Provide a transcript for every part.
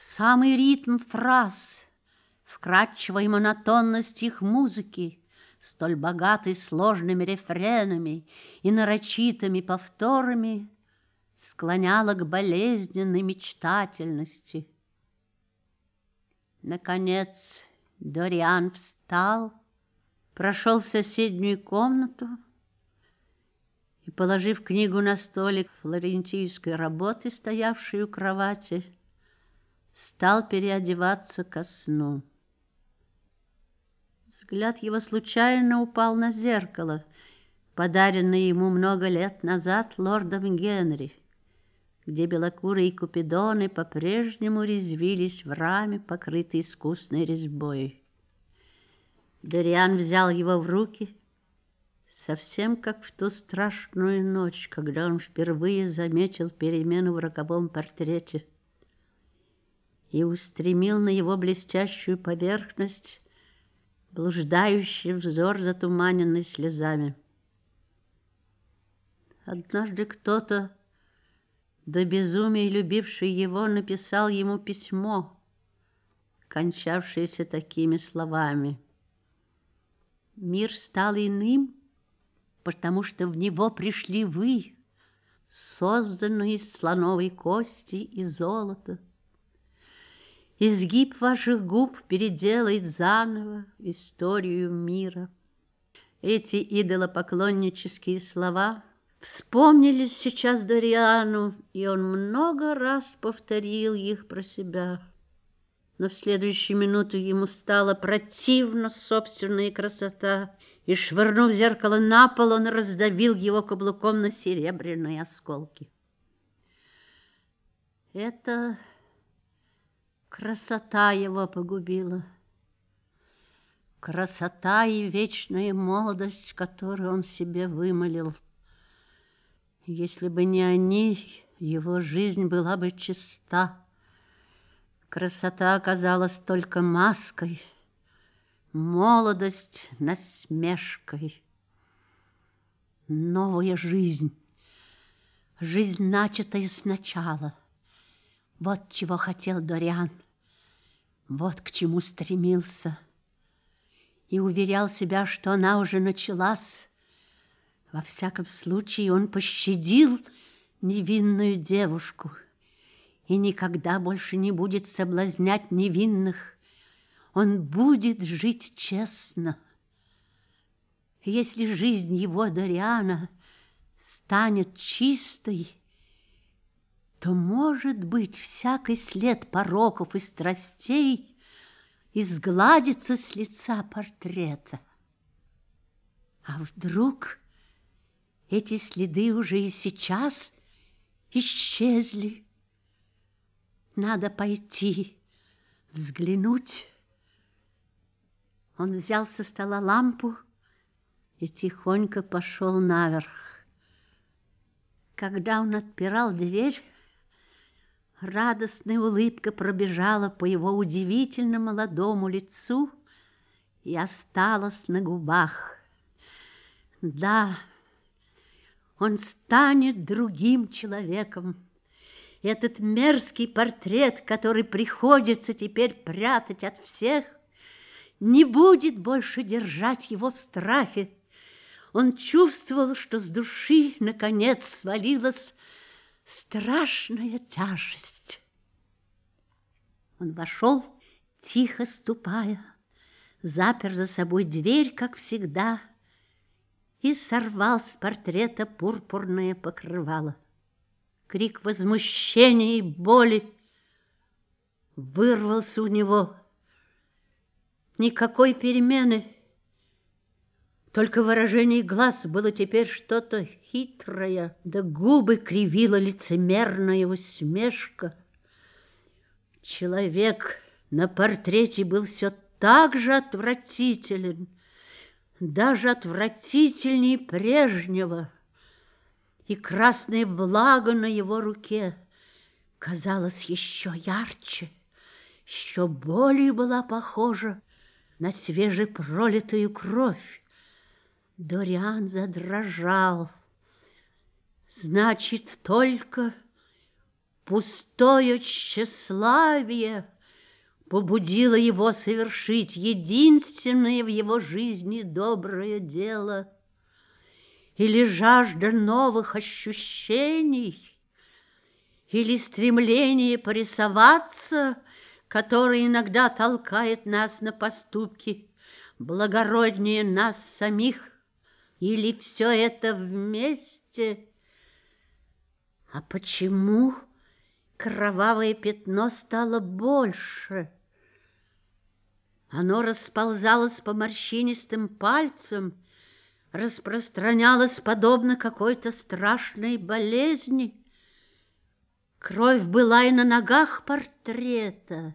самый ритм фраз, вкрадчивая монотонность их музыки, столь богатой сложными рефренами и нарочитыми повторами, склоняла к болезненной мечтательности. Наконец Дориан встал, прошел в соседнюю комнату и, положив книгу на столик флорентийской работы, стоявшей у кровати, стал переодеваться ко сну. Взгляд его случайно упал на зеркало, подаренное ему много лет назад лордом Генри, где белокурые купидоны по-прежнему резвились в раме, покрытой искусной резьбой. Дориан взял его в руки, совсем как в ту страшную ночь, когда он впервые заметил перемену в роковом портрете и устремил на его блестящую поверхность блуждающий взор, затуманенный слезами. Однажды кто-то, до безумия любивший его, написал ему письмо, кончавшееся такими словами. «Мир стал иным, потому что в него пришли вы, созданные из слоновой кости и золота. Изгиб ваших губ переделает заново историю мира. Эти идолопоклоннические слова вспомнились сейчас Дориану, и он много раз повторил их про себя. Но в следующую минуту ему стало противно собственная красота, и, швырнув зеркало на пол, он раздавил его каблуком на серебряные осколки. Это Красота его погубила. Красота и вечная молодость, которую он себе вымолил. Если бы не они, его жизнь была бы чиста. Красота оказалась только маской, молодость насмешкой. Новая жизнь, жизнь, начатая сначала. Вот чего хотел Дориан. Вот к чему стремился. И уверял себя, что она уже началась. Во всяком случае, он пощадил невинную девушку и никогда больше не будет соблазнять невинных. Он будет жить честно. Если жизнь его Дориана станет чистой, то, может быть, всякий след пороков и страстей изгладится с лица портрета. А вдруг эти следы уже и сейчас исчезли? Надо пойти, взглянуть. Он взял со стола лампу и тихонько пошел наверх. Когда он отпирал дверь, Радостная улыбка пробежала по его удивительно молодому лицу и осталась на губах. Да, он станет другим человеком. Этот мерзкий портрет, который приходится теперь прятать от всех, не будет больше держать его в страхе. Он чувствовал, что с души, наконец, свалилась страшная тяжесть. Он вошел, тихо ступая, запер за собой дверь, как всегда, и сорвал с портрета пурпурное покрывало. Крик возмущения и боли вырвался у него. Никакой перемены только выражение глаз было теперь что-то хитрое, да губы кривила лицемерная усмешка. Человек на портрете был все так же отвратителен, даже отвратительнее прежнего, и красная влага на его руке казалась еще ярче, еще более была похожа на свежепролитую кровь. Дориан задрожал. Значит, только Пустое тщеславие побудило его совершить единственное в его жизни доброе дело. Или жажда новых ощущений, или стремление порисоваться, которое иногда толкает нас на поступки, благороднее нас самих, или все это вместе. А почему кровавое пятно стало больше? Оно расползалось по морщинистым пальцам, распространялось подобно какой-то страшной болезни. Кровь была и на ногах портрета.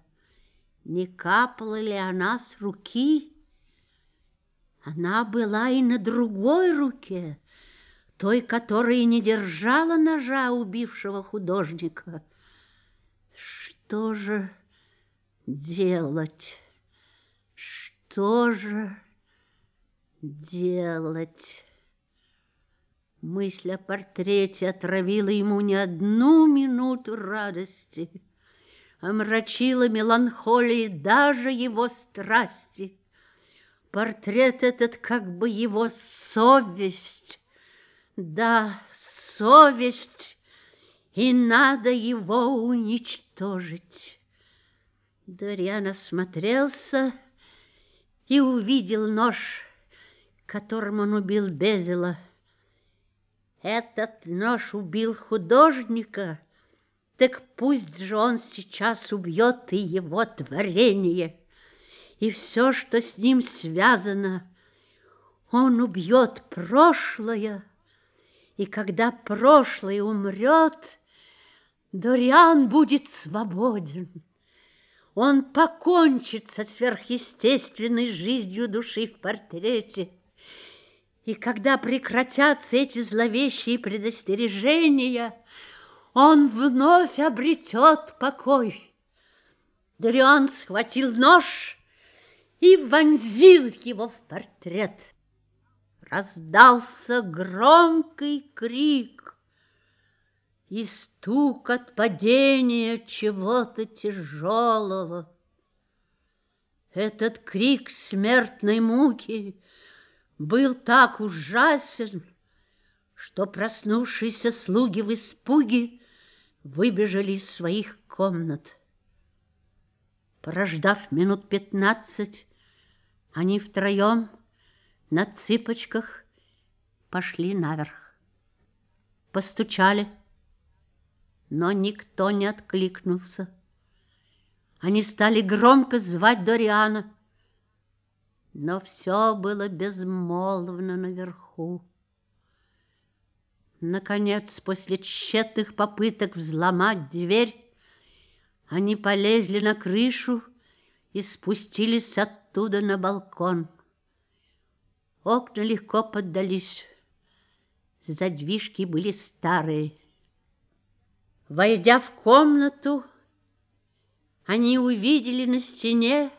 Не капала ли она с руки? Она была и на другой руке, той, которая не держала ножа убившего художника. Что же делать? Что же делать? Мысль о портрете отравила ему не одну минуту радости, омрачила меланхолией даже его страсти. Портрет этот как бы его совесть. Да, совесть, и надо его уничтожить. Дориан осмотрелся и увидел нож, которым он убил Безила. Этот нож убил художника, так пусть же он сейчас убьет и его творение и все, что с ним связано. Он убьет прошлое, и когда прошлое умрет, Дориан будет свободен. Он покончит со сверхъестественной жизнью души в портрете. И когда прекратятся эти зловещие предостережения, он вновь обретет покой. Дориан схватил нож и вонзил его в портрет. Раздался громкий крик и стук от падения чего-то тяжелого. Этот крик смертной муки был так ужасен, что проснувшиеся слуги в испуге выбежали из своих комнат. Прождав минут пятнадцать, они втроем на цыпочках пошли наверх. Постучали, но никто не откликнулся. Они стали громко звать Дориана, но все было безмолвно наверху. Наконец, после тщетных попыток взломать дверь, они полезли на крышу и спустились оттуда на балкон. Окна легко поддались. Задвижки были старые. Войдя в комнату, они увидели на стене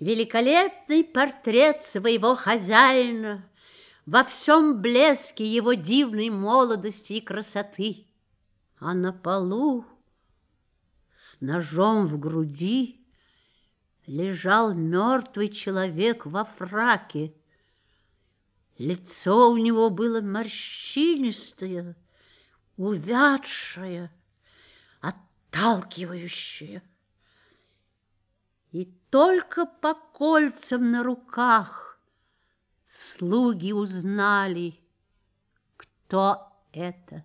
великолепный портрет своего хозяина во всем блеске его дивной молодости и красоты. А на полу с ножом в груди лежал мертвый человек во фраке. Лицо у него было морщинистое, увядшее, отталкивающее. И только по кольцам на руках слуги узнали, кто это.